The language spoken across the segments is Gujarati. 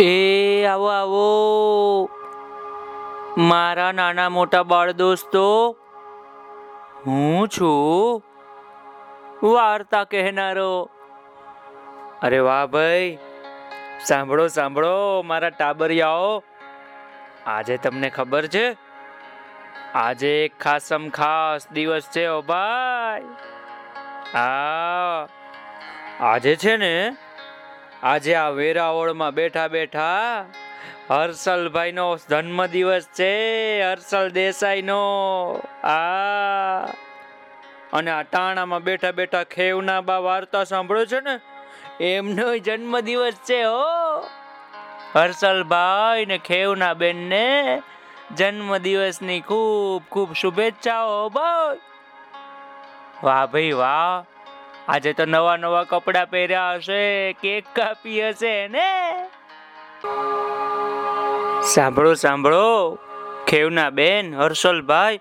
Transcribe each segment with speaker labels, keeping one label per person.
Speaker 1: એ આવો આવો. મારા નાના મોટા બાળ દોસ્તો, હું છું વાર્તા કહેનારો. અરે વાહ ભાઈ, સાંભળો સાંભળો, મારા ટાબરિયાઓ. આજે તમને ખબર છે? આજે ખાસમ ખાસ દિવસ છે, ઓ ભાઈ. હા, આજે છે ને આજે આ વેરાવળમાં બેઠા બેઠા હર્ષલભાઈ નો જન્મ દિવસ છે, હર્ષલ દેસાઈ નો આ. અને આ ટાણામાં બેઠા બેઠા ખેવના બા વાર્તા સાંભળો છો ને, એમનો જન્મ દિવસ છે હો. હર્ષલભાઈ ને ખેવના બેન ને જન્મ દિવસની ખૂબ ખૂબ શુભેચ્છાઓ ભાઈ. વાહ ભાઈ વાહ. આજે તો નવા નવા કપડા પહેર્યા હશે, કેક કાપી હશે ને? સાંભળો સાંભળો, ખેવના બેન હર્ષલભાઈ,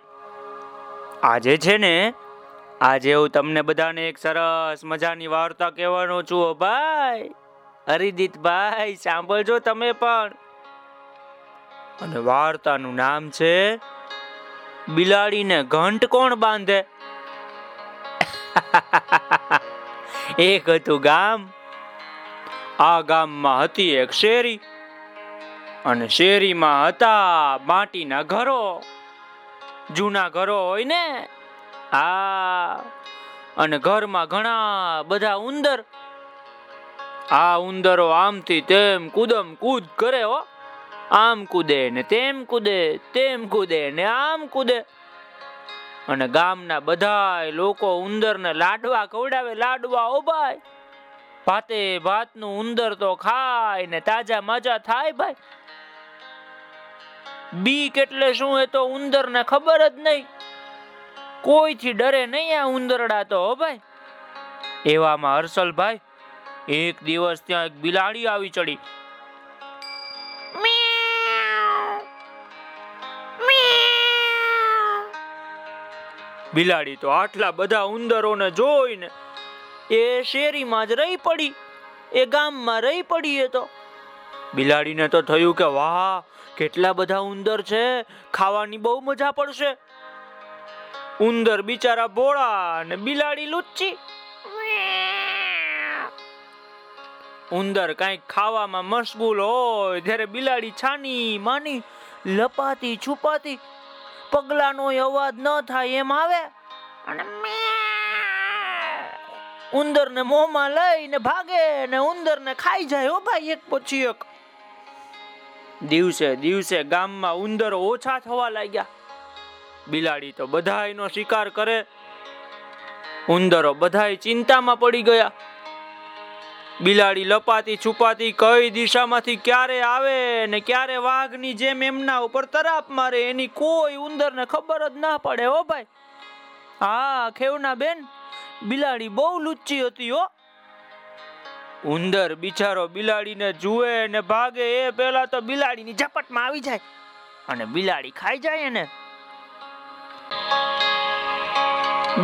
Speaker 1: આજે છે ને, આજે હું તમને બધાને એક સરસ મજાની વાર્તા કહેવાનો છું ભાઈ. હરિદીતભાઈ સાંભળજો તમે પણ. અને વાર્તાનું નામ છે, બિલાડીને ઘંટ કોણ બાંધે? એક હતું ગામ, આ ગામમાં હતી એક શેરી, અને શેરીમાં હતા માટીના ઘરો, જૂના ઘરો હોય ને? આ અને ઘરમાં ઘણા બધા ઉંદર. આ ઉંદરો આમથી તેમ કુદમ કૂદ કરે હો. આમ કૂદે ને તેમ કૂદે તેમ કૂદે ને આમ કૂદે. અને ગામના બધા લોકો ઉંદરને લાડવા ખવડાવે, લાડવા ઓબાય. ભાતે ભાતનું ઉંદર તો ખાય ને તાજા મજા થાય ભાઈ. બીક એટલે શું એ તો ઉંદરને ખબર જ નહીં. કોઈથી ડરે નહીં આ ઉંદરડા તો, હો ભાઈ. એવામાં હર્ષલભાઈ, એક દિવસ ત્યાં એક બિલાડી આવી ચડી. બિલાડી તો આટલા બધા ઉંદરોને જોઈને એ શેરીમાં જ રહી પડી, એ ગામમાં રહી પડી એ તો. બિલાડીને તો થયું કે વાહ, કેટલા બધા ઉંદર છે, ખાવાની બહુ મજા પડશે. ઉંદર બિચારા ભોળા અને બિલાડી લુચ્ચી. ઉંદર કંઈક ખાવામાં મશગુલ હોય, ત્યારે બિલાડી છાની માની લપાતી છુપાતી પગલાનો અવાજ ન થાય એમ આવે. અને ઉંદરને મોંમાં લઈને ભાગે ને ઉંદરને ખાઈ જાય હો ભાઈ એક પછી એક. દિવસે દિવસે ગામમાં ઉંદરો ઓછા થવા લાગ્યા. બિલાડી તો બધાયનો શિકાર કરે. ઉંદરો બધાય ચિંતામાં પડી ગયા. બિલાડી લપાતી છુપાતી કઈ દિશામાંથી ક્યારે આવે ને ક્યારે વાઘની જેમ એમના ઉપર તરાપ મારે એની કોઈ ઉંદરને ખબર જ ના પડે, હો ભાઈ. હા, ખેવના બેન, બિલાડી બહુ લુચ્ચી હતી, હો. ઉંદર બિચારો બિલાડીને જુએ ને ભાગે, એ પેલા તો બિલાડીની ઝપટમાં આવી જાય અને બિલાડી ખાઈ જાય એને.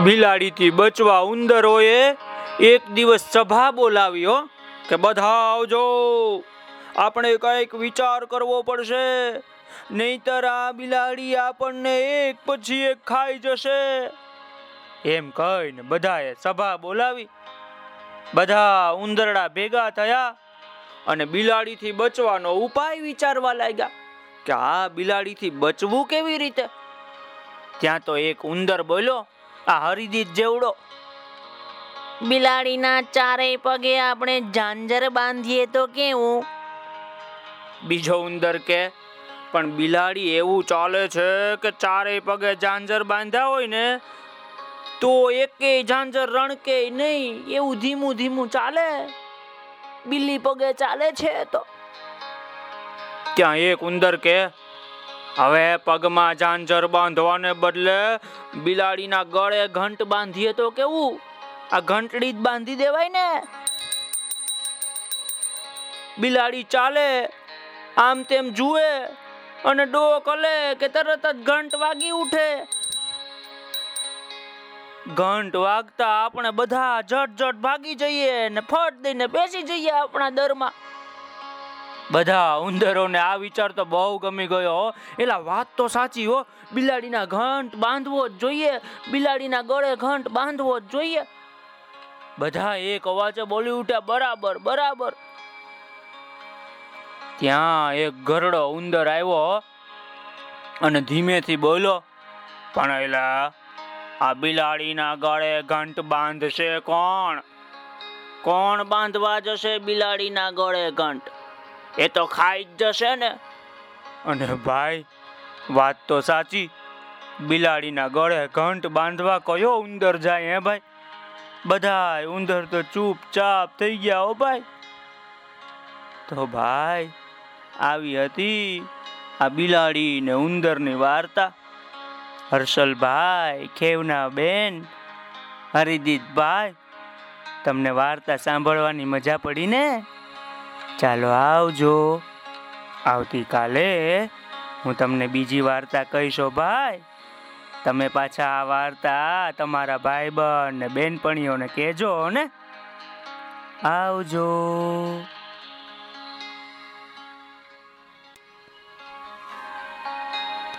Speaker 1: બિલાડીથી બચવા ઉંદરોએ એક દિવસ સભા બોલાવી, હો, કે બધા આવજો. આપણે કંઈક વિચાર કરવો પડશે. નહીતર આ બિલાડી આપણને એક પછી એક ખાઈ જશે. એમ કહીને બધાએ સભા બોલાવી. બધા ઉંદરડા ભેગા થયા અને બિલાડીથી બચવાનો ઉપાય વિચારવા લાગ્યા કે આ બિલાડીથી બચવું કેવી રીતે? ત્યાં તો એક ઉંદર બોલ્યો, આ હરિદીત જેવડો
Speaker 2: બિલાડીના ચારેય પગે આપણે ઝાંઝર બાંધીએ તો કેવું?
Speaker 1: બીજો ઉંદર કે પણ બિલાડી એવું ચાલે છે કે ચારેય પગે ઝાંઝર બાંધ્યા હોય ને તો એકે ઝાંઝર રણકે નહીં એવું ધીમું ધીમું ચાલે? બિલ્લી પગે ચાલે છે તો. ત્યાં એક ઉંદર કે હવે પગમાં ઝાંઝર બાંધવાને બદલે બિલાડીના ગળે ઘંટ બાંધીએ તો કેવું? આ ઘંટડી જ બાંધી દેવાય ને. બિલાડી ચાલે, આમ તેમ જુએ, અને ડોક કલે કે તરત જ ઘંટ વાગી ઉઠે. ઘંટ વાગતા આપણે બધા જટ જટ ભાગી જઈએ ને ફટ દઈને બેસી જઈએ આપણા દરમાં. બધા ઉંદરોને આ વિચાર તો બહુ ગમી ગયો એલા વાત તો સાચી હો. બિલાડીના ઘંટ બાંધવો જ જોઈએ. બિલાડીના ગળે ઘંટ બાંધવો જ જોઈએ. બધા એક અવાજે બોલી ઉઠ્યા, બરાબર બરાબર. ત્યાં એક ગરડો ઉંદર આવ્યો અને ધીમેથી બોલો પણ એલા આ બિલાડીના ગળે ઘંટ બાંધશે કોણ?
Speaker 2: કોણ બાંધવા જશે બિલાડીના ગળે ઘંટ? એ તો ખાઈ જ જશે ને.
Speaker 1: અને ભાઈ, વાત તો સાચી. બિલાડીના ગળે ઘંટ બાંધવા કયો ઉંદર જાય હે ભાઈ? બધા ઉંદર તો ચૂપચાપ થઈ ગયા હો ભાઈ. તો ભાઈ, આવી હતી આ બિલાડી ને ઉંદરની વાર્તા. હર્ષલભાઈ ખેવના બેન હરિદીતભાઈ તમને વાર્તા સાંભળવાની મજા પડી ને? ચાલો આવજો. આવતીકાલે હું તમને બીજી વાર્તા કહીશો ભાઈ. તમે પાછા આ વાર્તા તમારા ભાઈબંધ ને બેનપણીઓને કહેજો ને. આવજો.